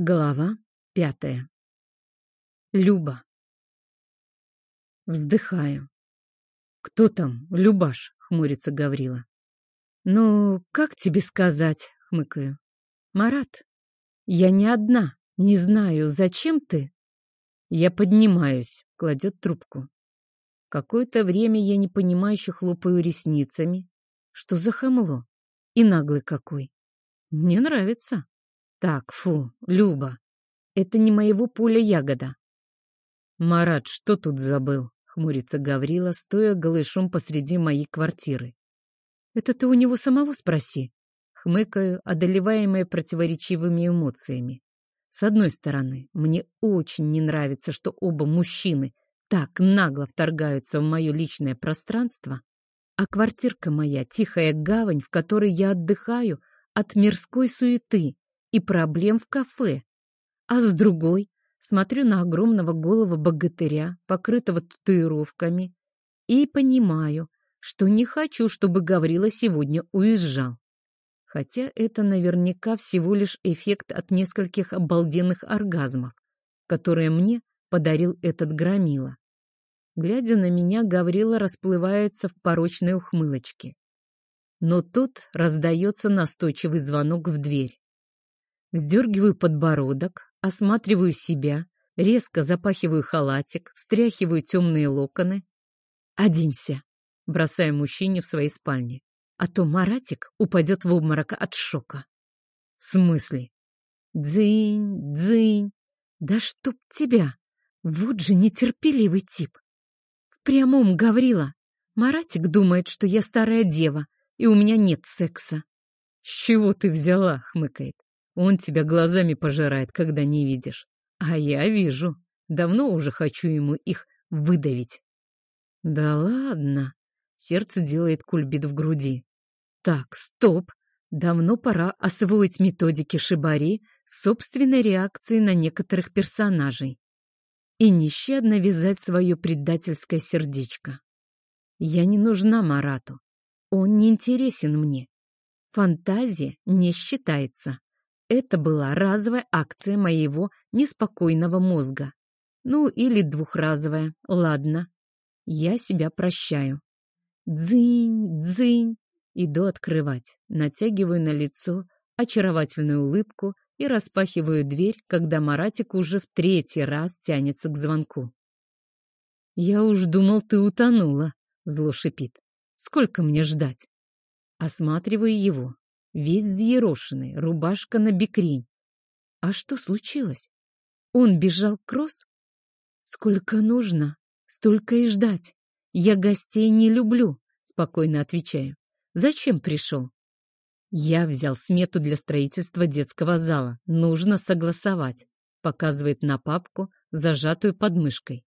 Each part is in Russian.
Глава пятая. Люба. Вздыхаю. «Кто там, Любаш?» — хмурится Гаврила. «Ну, как тебе сказать?» — хмыкаю. «Марат, я не одна, не знаю, зачем ты?» Я поднимаюсь, кладет трубку. Какое-то время я непонимающе хлопаю ресницами. Что за хамло? И наглый какой. Мне нравится. Так, фу, Люба, это не моего поля ягода. Марат, что тут забыл? Хмурится Гаврила, стоя голышом посреди моей квартиры. Это ты у него самого спроси. Хмыкаю, одолеваемая противоречивыми эмоциями. С одной стороны, мне очень не нравится, что оба мужчины так нагло вторгаются в мое личное пространство, а квартирка моя — тихая гавань, в которой я отдыхаю от мирской суеты, и проблем в кафе. А с другой смотрю на огромного голого богатыря, покрытого татуировками, и понимаю, что не хочу, чтобы Гаврила сегодня уезжал. Хотя это наверняка всего лишь эффект от нескольких обалденных оргазмов, которые мне подарил этот громила. Глядя на меня, Гаврила расплывается в порочной ухмылочке. Но тут раздается настойчивый звонок в дверь. Вздергиваю подбородок, осматриваю себя, резко запахиваю халатик, встряхиваю темные локоны. «Оденься!» — бросая мужчине в своей спальне. А то Маратик упадет в обморок от шока. «В смысле?» «Дзынь, дзынь! Да чтоб тебя! Вот же нетерпеливый тип!» «В прямом Гаврила! Маратик думает, что я старая дева, и у меня нет секса». «С чего ты взяла?» — хмыкает. Он тебя глазами пожирает, когда не видишь. А я вижу. Давно уже хочу ему их выдавить. Да ладно. Сердце делает кульбит в груди. Так, стоп. Давно пора освоить методики Шибари собственной реакции на некоторых персонажей и нещадно вязать свое предательское сердечко. Я не нужна Марату. Он не интересен мне. Фантазия не считается. Это была разовая акция моего неспокойного мозга. Ну, или двухразовая. Ладно. Я себя прощаю. Дзынь, дзынь. Иду открывать. Натягиваю на лицо очаровательную улыбку и распахиваю дверь, когда Маратик уже в третий раз тянется к звонку. «Я уж думал, ты утонула», — зло шипит. «Сколько мне ждать?» Осматриваю его. Весь взъерошенный, рубашка на бекрень. А что случилось? Он бежал кросс? Сколько нужно, столько и ждать. Я гостей не люблю, спокойно отвечаю. Зачем пришел? Я взял смету для строительства детского зала. Нужно согласовать. Показывает на папку, зажатую подмышкой.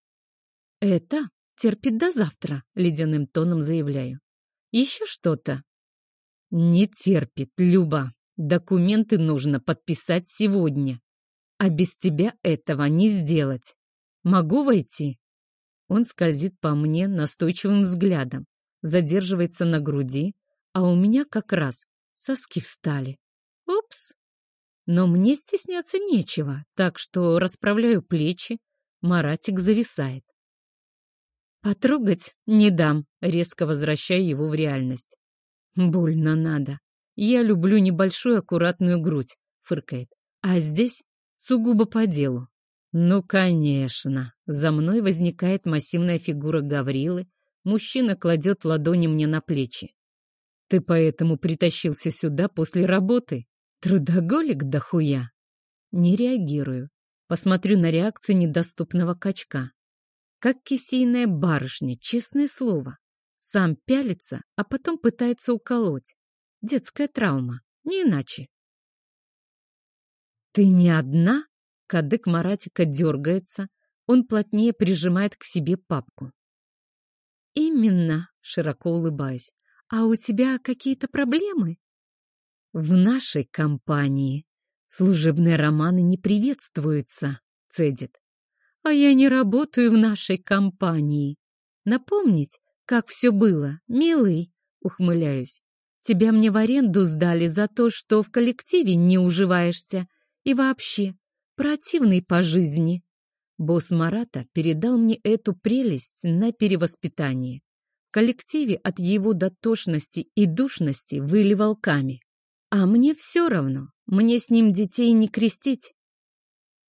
Это терпит до завтра, ледяным тоном заявляю. Еще что-то? Не терпит, Люба. Документы нужно подписать сегодня. А без тебя этого не сделать. Могу войти? Он скользит по мне настойчивым взглядом, задерживается на груди, а у меня как раз соски встали. Упс. Но мне стесняться нечего, так что расправляю плечи, Маратик зависает. Потрогать не дам, резко возвращаю его в реальность. Больно надо. Я люблю небольшую аккуратную грудь, фыркает. А здесь сугубо по делу. Ну, конечно. За мной возникает массивная фигура Гаврилы. Мужчина кладет ладони мне на плечи. Ты поэтому притащился сюда после работы? Трудоголик дохуя. Не реагирую. Посмотрю на реакцию недоступного качка. Как кисейная барышня, честное слово. Сам пялится, а потом пытается уколоть. Детская травма, не иначе. «Ты не одна?» Кадык Маратика дергается. Он плотнее прижимает к себе папку. «Именно», — широко улыбаюсь. «А у тебя какие-то проблемы?» «В нашей компании служебные романы не приветствуются», — цедит. «А я не работаю в нашей компании. Напомнить, как все было, милый, ухмыляюсь. Тебя мне в аренду сдали за то, что в коллективе не уживаешься. И вообще, противный по жизни. Босс Марата передал мне эту прелесть на перевоспитание. В коллективе от его дотошности и душности выли волками. А мне все равно, мне с ним детей не крестить.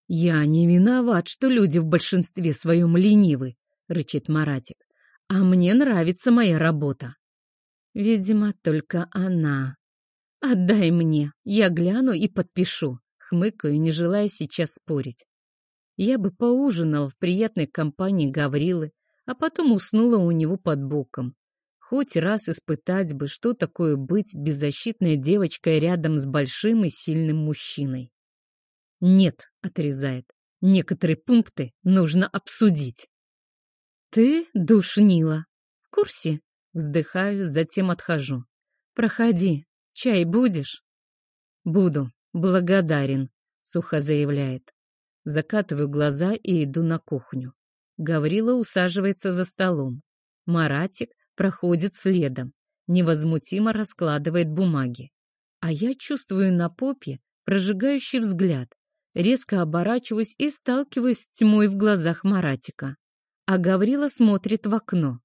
«Я не виноват, что люди в большинстве своем ленивы», — рычит Маратик. «А мне нравится моя работа». Видимо, только она. «Отдай мне, я гляну и подпишу», — хмыкаю, не желая сейчас спорить. Я бы поужинала в приятной компании Гаврилы, а потом уснула у него под боком. Хоть раз испытать бы, что такое быть беззащитной девочкой рядом с большим и сильным мужчиной. «Нет», — отрезает, — «некоторые пункты нужно обсудить». «Ты душнила. В курсе?» Вздыхаю, затем отхожу. «Проходи. Чай будешь?» «Буду. Благодарен», — сухо заявляет. Закатываю глаза и иду на кухню. Гаврила усаживается за столом. Маратик проходит следом, невозмутимо раскладывает бумаги. А я чувствую на попе прожигающий взгляд, резко оборачиваюсь и сталкиваюсь с тьмой в глазах Маратика. А Гаврила смотрит в окно.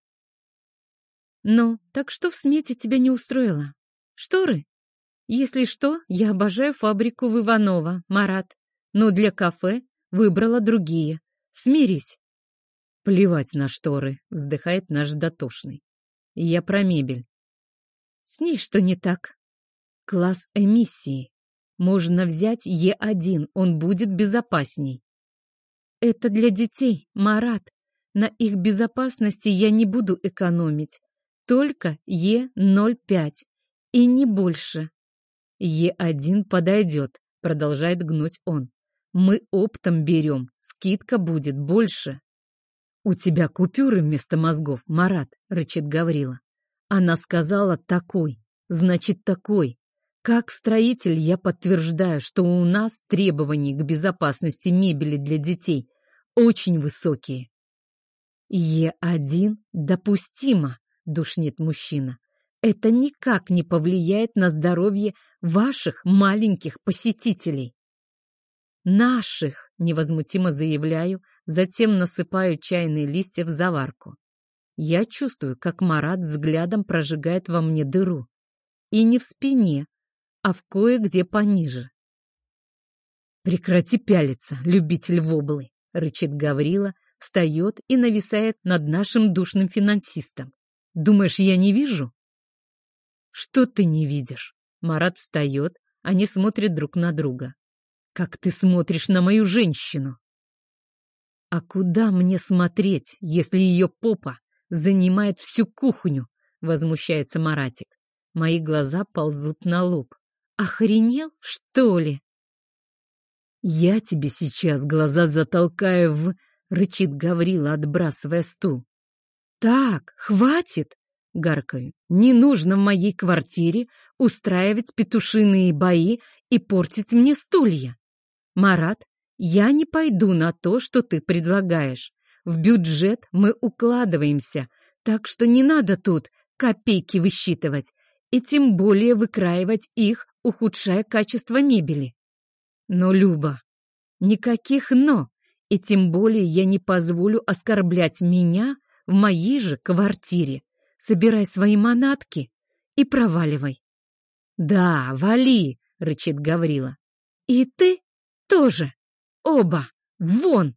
«Ну, так что в смете тебя не устроило? Шторы? Если что, я обожаю фабрику в Иваново, Марат. Но для кафе выбрала другие. Смирись». «Плевать на шторы», — вздыхает наш дотошный. Я про мебель. С ней что не так? Класс эмиссии. Можно взять Е1, он будет безопасней. Это для детей, Марат. На их безопасности я не буду экономить. Только Е05. И не больше. Е1 подойдет, продолжает гнуть он. Мы оптом берем, скидка будет больше. «У тебя купюры вместо мозгов, Марат», — рычит Гаврила. Она сказала «такой», значит «такой». Как строитель я подтверждаю, что у нас требования к безопасности мебели для детей очень высокие. Е1 допустимо, душнит мужчина. Это никак не повлияет на здоровье ваших маленьких посетителей. Наших, невозмутимо заявляю, Затем насыпаю чайные листья в заварку. Я чувствую, как Марат взглядом прожигает во мне дыру. И не в спине, а в кое-где пониже. «Прекрати пялиться, любитель воблы!» — рычит Гаврила, встает и нависает над нашим душным финансистом. «Думаешь, я не вижу?» «Что ты не видишь?» Марат встает, они смотрят друг на друга. «Как ты смотришь на мою женщину?» А куда мне смотреть, если ее попа занимает всю кухню? Возмущается Маратик. Мои глаза ползут на лоб. Охренел, что ли? Я тебе сейчас глаза затолкаю в... Рычит Гаврила, отбрасывая стул. Так, хватит! Гаркаю. Не нужно в моей квартире устраивать петушиные бои и портить мне стулья. Марат, я не пойду на то, что ты предлагаешь. В бюджет мы укладываемся, так что не надо тут копейки высчитывать и тем более выкраивать их, ухудшая качество мебели. Но, Люба, никаких «но», и тем более я не позволю оскорблять меня в моей же квартире. Собирай свои манатки и проваливай. «Да, вали!» — рычит Гаврила. «И ты тоже!» Оба! Вон!